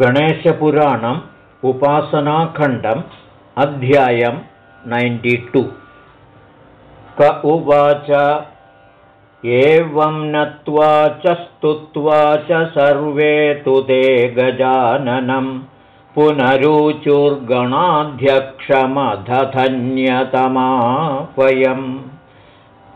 गणेशपुराणम् उपासनाखण्डम् अध्यायं नैण्टि क उवाच एवं नत्वा च स्तुत्वा च सर्वे तु ते गजाननं पुनरुचुर्गणाध्यक्षमधन्यतमा वयम्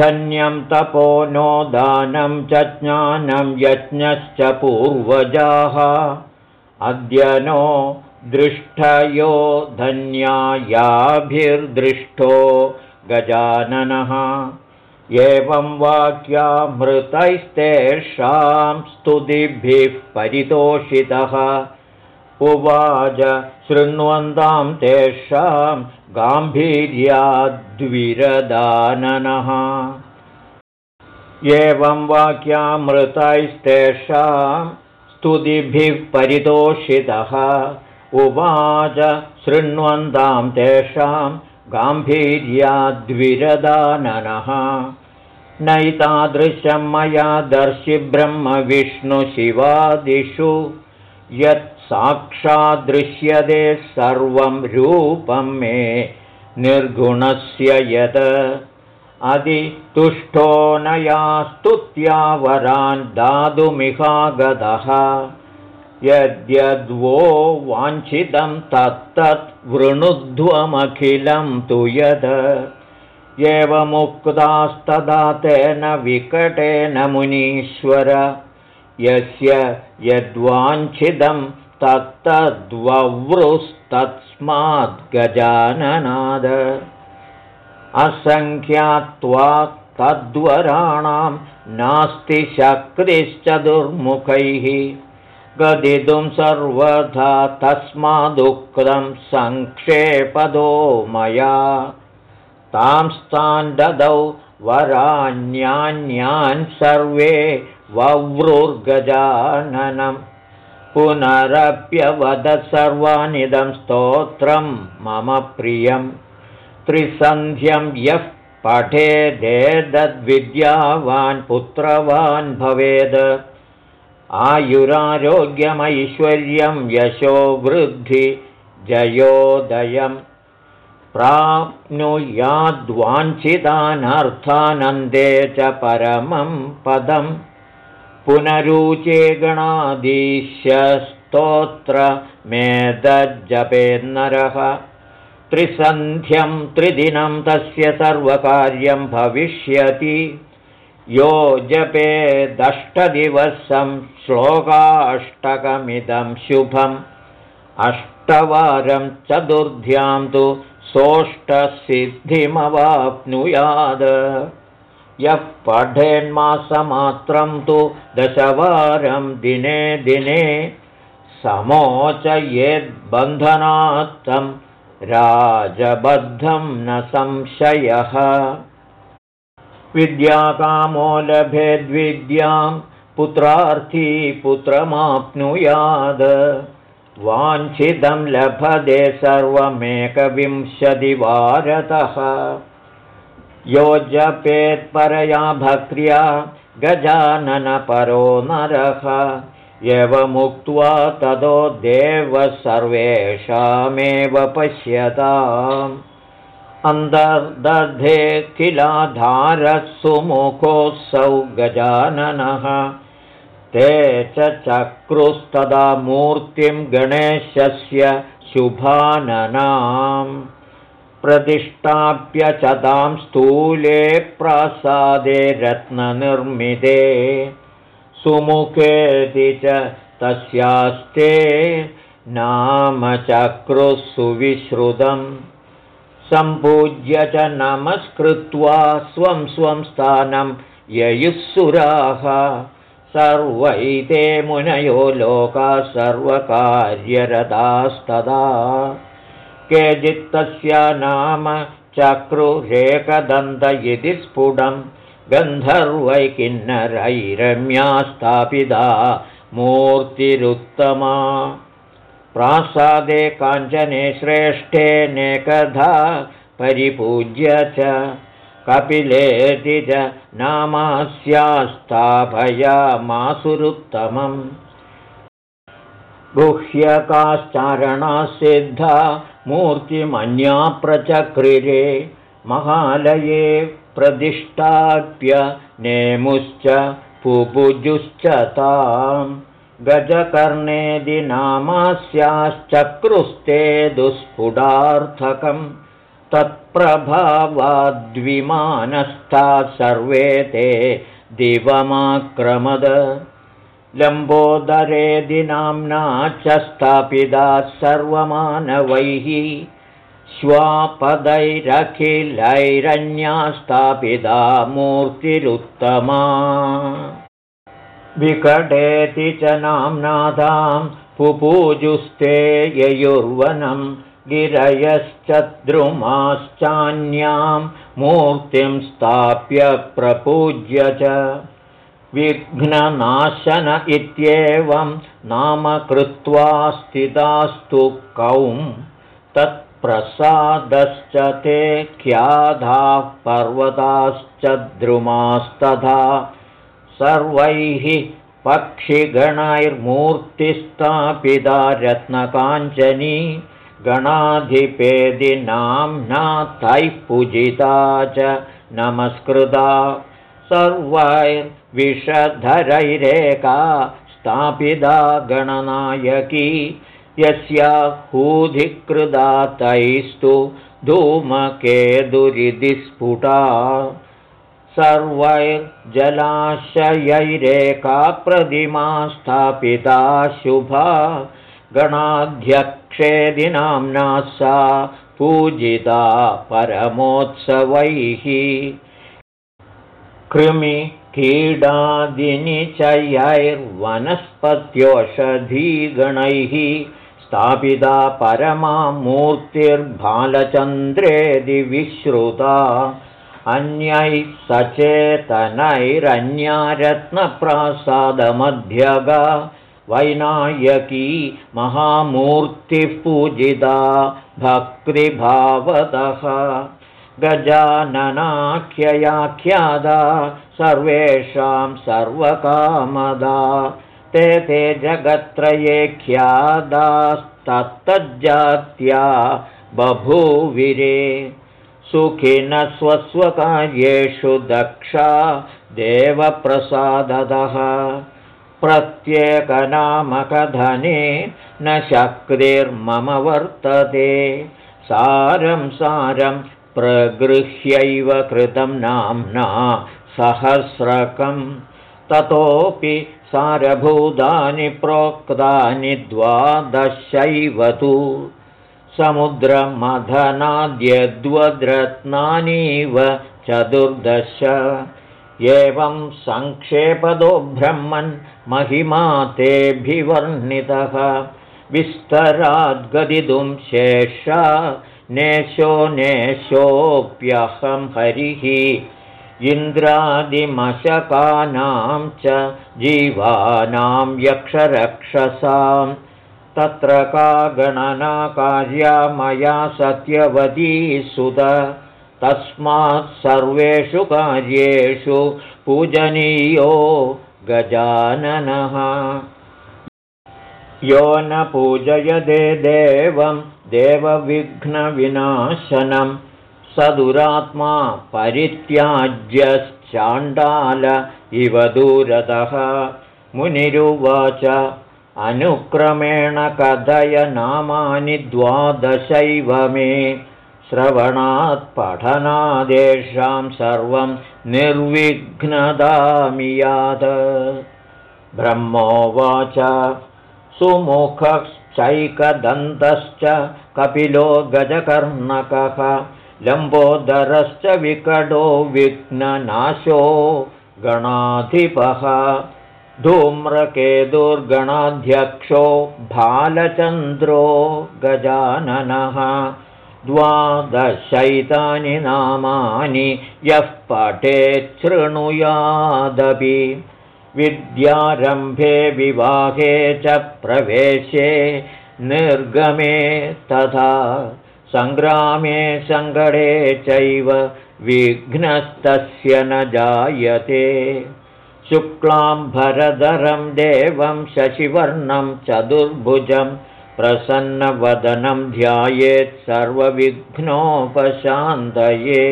धन्यं तपो नो दानं च ज्ञानं यज्ञश्च पूर्वजाः अद्य नो दृष्टयो धन्यायाभिर्दृष्टो गजाननः। एवं वाक्यामृतैस्तेषां स्तुतिभिः परितोषितः। उवाच शृण्वन्तां तेषां गाम्भीर्याद्विरदाननः। एवं वाक्यामृतैस्तेषां स्तुतिभिः परितोषितः। उवाच शृण्वन्तां तेषां गाम्भीर्याद्विरदाननः। नैतादृशं मया दर्शि ब्रह्मविष्णुशिवादिषु यत् साक्षादृश्यते सर्वं रूपं मे निर्गुणस्य यत् नया स्तुत्या वरान् दातुमिहागतः। यद्यद्वो वाञ्छितं तत्तत् वृणुध्वमखिलं तु यद्। एवमुक्तास्तदा तेन विकटेन मुनीश्वर। यस्य यद्वाञ्छितं तत्तद्ववृस्तस्माद्गजाननाद असङ्ख्यात्वात् तद्वराणां नास्ति शक्तिश्च दुर्मुखैः गदितुं सर्वथा तस्मादुक्तं सङ्क्षेपदो मया। तां ददौ वराण्यान्यान् सर्वे ववृर्गजाननं पुनरप्यवद सर्वानिदं स्तोत्रं मम प्रियं त्रिसन्ध्यं यः पठेदेदद्विद्यावान् पुत्रवान् भवेद्। आयुरारोग्यमैश्वर्यं यशो वृद्धि जयोदयं प्राप्नुयाद्वाञ्छितानर्थानन्दे च परमं पदं पुनरुचे गणाधीश्यस्तोत्रमेतज्जपेन्नरः त्रिसन्ध्यं त्रिदिनं तस्य सर्वकार्यं भविष्यति। यो जपेदष्टदिवसं श्लोकाष्टकमिदं शुभम्। अष्टवारं चतुर्ध्यां तु सोष्टसिद्धिमवाप्नुयाद यः पठेन्मासमात्रं तु दशवारं दिने दिने समोचयेद्बन्धनात्तं राजबद्धं न संशयः। विद्याकामो लभेद्विद्यां पुत्रार्थी पुत्रमाप्नुयाद। वाञ्छितं लभते सर्वमेकविंशतिवारतः। यो जपेत्परया भक्र्या गजाननपरो नरः एवमुक्त्वा ततो देवः सर्वेषामेव पश्यताम्। अन्तर्दधे किलाधारः सुमुखोऽसौ गजाननः। ते च चक्रुस्तदा मूर्तिं गणेशस्य शुभाननाम्। प्रतिष्ठाप्य च तां स्थूले प्रासादे रत्ननिर्मिते सुमुखेति च तस्यास्ते नाम चक्रुः सुविश्रुतम् सम्पूज्य च नमस्कृत्वा स्वं स्वं स्थानं ययुःसुराः। सर्वैते मुनयो लोका सर्वकार्यरतास्तदा। केचित्तस्य नाम चक्रुरेकदन्त इति स्फुटं गन्धर्वैकिन्नरैरम्या स्थापिता मूर्तिरुत्तमा। प्रासादे काञ्चने श्रेष्ठेनेकधा परिपूज्य च कपिलेति च नामास्यास्थापयामासुरुत्तमम् सिद्धा मूर्तिमन्या प्रचक्रिरे महालये प्रदिष्टाप्य नेमुश्च पुपुजुश्च ताम्। गजकर्णेदि नामास्याश्चक्रुस्ते दुस्फुटार्थकम् तत्प्रभावाद्विमानस्था सर्वे ते दिवमाक्रमद। लम्बोदरेदि नाम्ना च स्थापिता सर्वमानवैः श्वापदैरखिलैरन्या स्थापिता मूर्तिरुत्तमा। विकटेति च नाम्नादां पुपूजुस्ते ययुर्वनं गिरयश्च द्रुमाश्चान्यां मूर्तिं स्थाप्य प्रपूज्य च। विघ्ननाशन इत्येवं नाम कृत्वा स्थितास्तु कौं तत्प्रसादश्च ते ख्याधाः पर्वताश्च द्रुमास्तथा। सर्वैः पक्षिगणैर्मूर्तिस्थापिता रत्नकाञ्चनी गणाधिपेदिनाम्ना तैः पूजिता च नमस्कृता। सर्वैर्विषधरैरेका स्थापिता गणनायकी यस्या हूधिकृदा तैस्तु धूमकेदुरिति स्फुटा। सर्वैर्जलाशयैरेका प्रतिमा स्थापिता शुभा। गणाध्यक्षेदिनाम्ना सा पूजिता परमोत्सवैः। कृमिकीडादिनिचयैर्वनस्पत्योषधीगणैः स्थापिता परमा मूर्तिर्भालचन्द्रेदिविश्रुता अन्यैः सचेतनैरन्यारत्नप्रासादमध्यगा। वैनायकी महामूर्तिः पूजिता भक्तिभावतः। गजाननाख्ययाख्यादा सर्वेषां सर्वकामदा ते ते जगत्त्रये ख्यादास्तत्तज्जात्या बभूविरे। सुखिनः स्वस्वकार्येषु दक्षा देवप्रसादतः प्रत्येकनामकधने न शक्तिर्मम वर्तते। सारं सारं प्रगृह्यैव कृतं नाम्ना सहस्रकं ततोऽपि सारभूतानि प्रोक्तानि द्वादशैव तु। समुद्रमधनाद्यद्वद्रत्नानीव चतुर्दश। एवं सङ्क्षेपदो ब्रह्मन् महिमा तेऽभिवर्णितः। विस्तराद्गदितुं शेषा नेशो नेशोऽप्यहं हरिः इन्द्रादिमशकानां च जीवानां यक्षरक्षसाम् तत्र का गणना कार्या मया सत्यवती सुत। तस्मात् सर्वेषु कार्येषु पूजनीयो गजाननः। यो न पूजयदे देवं देवविघ्नविनाशनं स दुरात्मा परित्याज्यश्चाण्डाल इव दूरतः। मुनिरुवाच अनुक्रमेण कथय नामानि द्वादशैव मे। श्रवणात् पठनादेषां सर्वं निर्विघ्नदामि याद। ब्रह्मोवाच सुमुखश्चैकदन्तश्च कपिलो गजकर्णकः लम्बोदरश्च विकटो विघ्ननाशो गणाधिपः। धूम्रकेतुर्गणाध्यक्षो भालचन्द्रो गजाननः। द्वादशैतानि नामानि यः पठेच्छृणुयादपि विद्यारम्भे विवाहे च प्रवेशे निर्गमे तथा सङ्ग्रामे सङ्गडे चैव विघ्नस्तस्य न जायते। शुक्लाम्भरधरं देवं शशिवर्णं चतुर्भुजं प्रसन्नवदनं ध्यायेत् सर्वविघ्नोपशान्तये।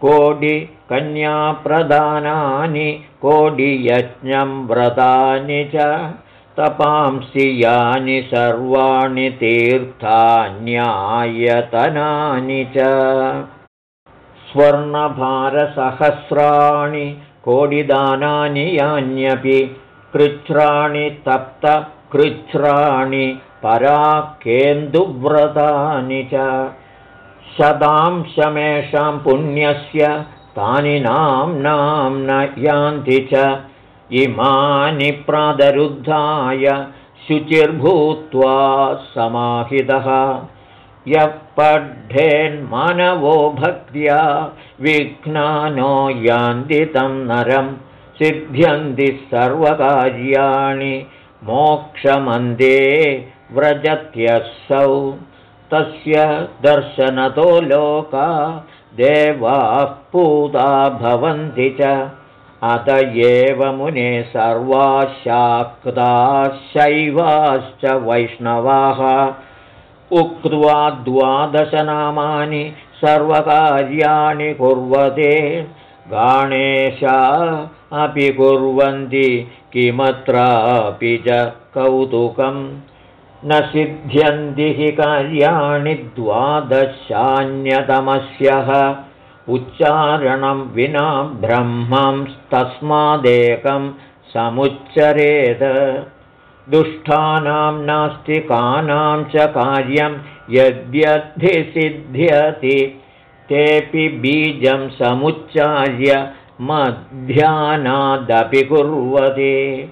कोडिकन्याप्रदानानि कोडियज्ञं व्रतानि च तपांसि यानि सर्वाणि तीर्थान्यायतनानि च। स्वर्णभारसहस्राणि कोडिदानानि यान्यपि कृच्छ्राणि तप्तकृच्छ्राणि पराकेन्दुव्रतानि च। शतांशमेषां पुण्यस्य तानि नाम्नां न यान्ति च इमानि प्रादरुद्धाय शुचिर्भूत्वा समाहितः। यः पढ्ढेन्मानवो भक्त्या विघ्नानो यान्ति तं नरं सिद्ध्यन्ति सर्वकार्याणि मोक्षमन्दे व्रजत्यसौ। तस्य दर्शनतो लोका देवाः पूता भवन्ति च अत एव मुने शैवाश्च वैष्णवाः। उक्त्वा द्वादशनामानि सर्वकार्याणि कुर्वते। गाणेशा अपि कुर्वन्ति किमत्रापि च कौतुकम्। न सिद्ध्यन्ति हि कार्याणि द्वादशान्यतमस्यः उच्चारणं विना ब्रह्मंस्तस्मादेकं समुच्चरेत्। दुष्टानां नास्तिकानां च कार्यं यद्यद्धिसिद्ध्यति तेऽपि बीजं समुच्चार्य मध्यानादपि कुर्वते।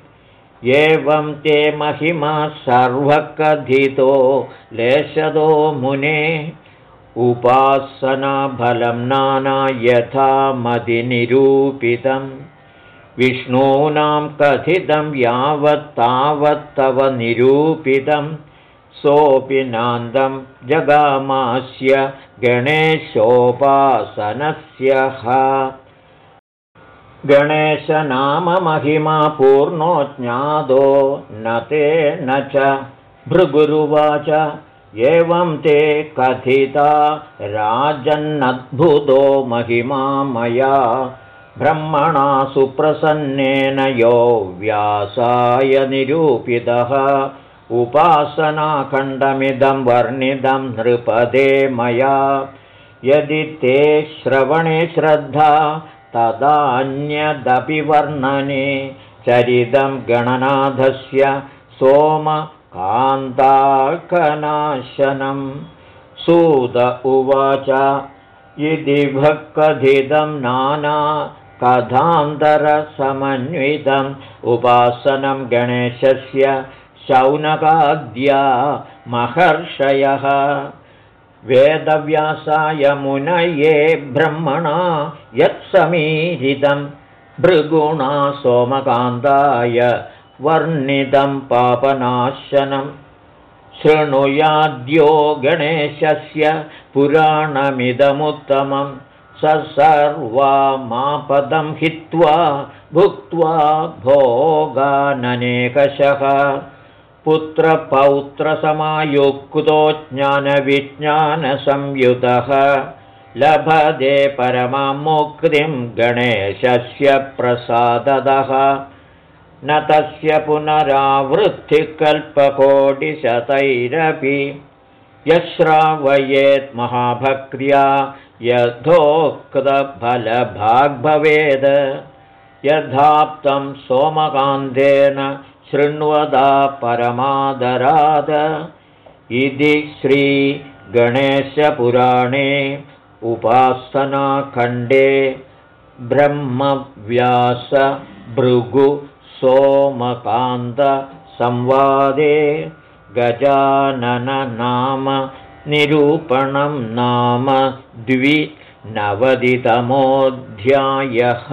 एवं ते महिमा सर्वकथितो लेशदो मुने उपासनाफलं नाना यथा मतिनिरूपितं विष्णूनां कथितं यावत्तावत्तव निरूपितं। सोऽपि नान्दं जगामास्य गणेशोपासनस्य गणेशनाममहिमा पूर्णो ज्ञादो न ते न च भृगुरुवाच एवं ते कथिता राजन्नद्भुतो महिमा मया। ब्रह्मणा सुप्रसन्नेन यो व्यासाय निरूपितः। उपासनाखण्डमिदं वर्णितं नृपदे मया। यदि ते श्रवणे श्रद्धा तदान्यदपि वर्णने। चरितं गणनाथस्य सोमकान्ताकनाशनं सूत उवाच इति भक्कथितं नाना कथान्तरसमन्वितम्। उपासनं गणेशस्य शौनकाद्या महर्षयः। वेदव्यासाय मुनये ब्रह्मणा यत्समीहितं। भृगुणा सोमकान्ताय वर्णितं पापनाशनं। शृणुयाद्यो गणेशस्य पुराणमिदमुत्तमं। स सर्वामापदं हित्वा भुक्त्वा भोगाननेकशः। पुत्रपौत्रसमायुक्तो ज्ञानविज्ञानसंयुतः। लभते परमां मुक्तिं गणेशस्य प्रसादतः न तस्य पुनरावृत्तिकल्पकोटिशतैरपि यश्रावयेत् महाभक्र्या यथोक्तफलभाग्भवेद् यथाप्तं सोमकान्तेन शृण्वदा परमादराद। इति श्रीगणेशपुराणे उपासनाखण्डे ब्रह्मव्यासभृगुसोमकान्तसंवादे गजानननाम निरूपणं नाम द्विनवतितमोऽध्यायः।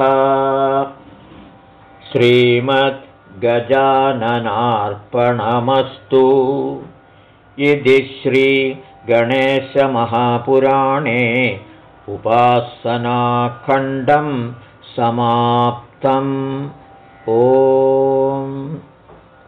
श्रीमद् गजाननार्पणमस्तु इति श्रीगणेशमहापुराणे उपासनाखण्डं समाप्तम् ओ